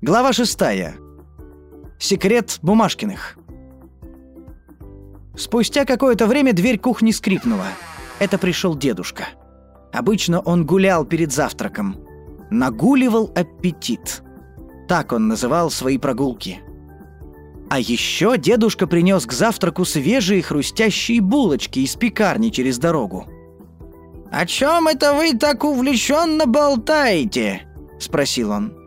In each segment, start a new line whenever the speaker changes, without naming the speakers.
Глава шестая. Секрет Бумажкиных. Спустя какое-то время дверь кухни скрипнула. Это пришел дедушка. Обычно он гулял перед завтраком. Нагуливал аппетит. Так он называл свои прогулки. А еще дедушка принес к завтраку свежие хрустящие булочки из пекарни через дорогу.
«О чем это вы так увлеченно болтаете?» – спросил он.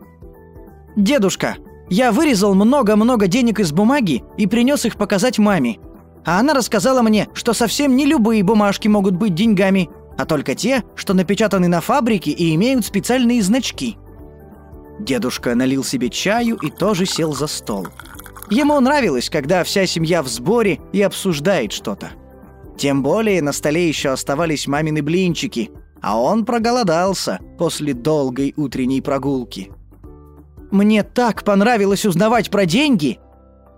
«Дедушка, я вырезал много-много денег из бумаги и принес их показать маме. А она рассказала мне, что совсем не любые бумажки могут быть деньгами, а только те, что напечатаны на фабрике и имеют специальные значки». Дедушка налил себе чаю и тоже сел за стол. Ему нравилось, когда вся семья в сборе и обсуждает что-то. Тем более на столе еще оставались мамины блинчики, а он проголодался после долгой утренней прогулки. Мне так понравилось узнавать про деньги.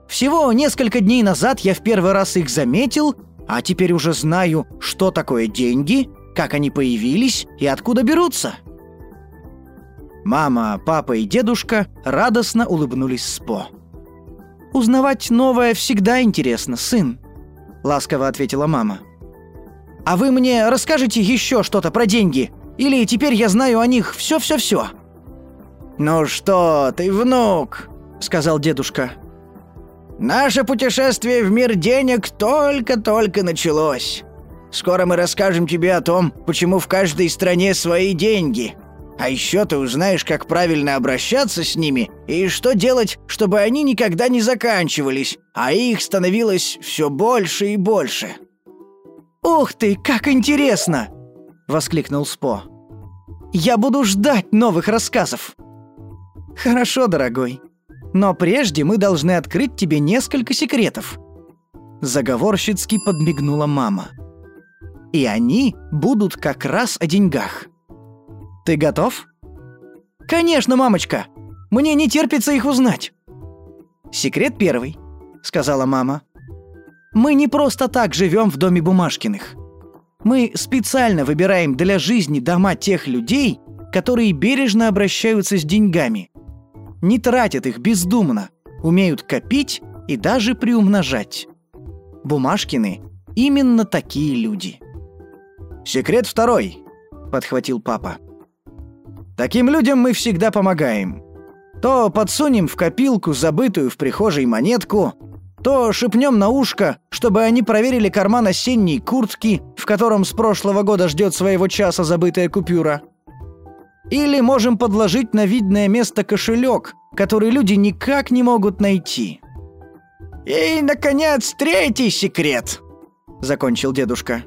Всего несколько дней назад я в первый раз их заметил, а теперь уже знаю, что такое деньги, как они появились и откуда берутся. Мама, папа и дедушка радостно улыбнулись Спо. «Узнавать новое всегда интересно, сын», ласково ответила мама. А вы мне расскажете еще что-то про деньги? Или теперь я знаю о них все-все-все?»
«Ну что ты, внук?» — сказал дедушка. «Наше путешествие в мир денег только-только началось. Скоро мы расскажем тебе о том, почему в каждой стране свои деньги. А еще ты узнаешь, как правильно обращаться с ними и что делать, чтобы они никогда не заканчивались, а их становилось все больше и больше».
«Ух ты, как интересно!» — воскликнул Спо. «Я буду ждать новых рассказов». «Хорошо, дорогой. Но прежде мы должны открыть тебе несколько секретов». Заговорщицки подмигнула мама. «И они будут как раз о деньгах». Ты готов? Конечно, мамочка. Мне не терпится их узнать. Секрет первый, сказала мама. Мы не просто так живем в доме Бумажкиных. Мы специально выбираем для жизни дома тех людей, которые бережно обращаются с деньгами. Не тратят их бездумно, умеют копить и даже приумножать. Бумажкины – именно такие люди. «Секрет второй», – подхватил папа. Таким людям мы всегда помогаем. То подсунем в копилку забытую в прихожей монетку, то шепнем на ушко, чтобы они проверили карман осенней куртки, в котором с прошлого года ждет своего часа забытая купюра. Или можем подложить на видное место кошелек, который люди никак не могут найти.
«И, наконец, третий секрет», — закончил дедушка.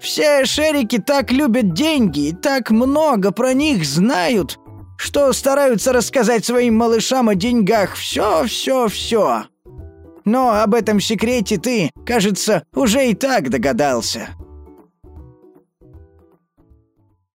Все шерики так любят деньги и так много про них знают, что стараются рассказать своим малышам о деньгах все-все-все. Но об этом секрете ты, кажется, уже и так догадался.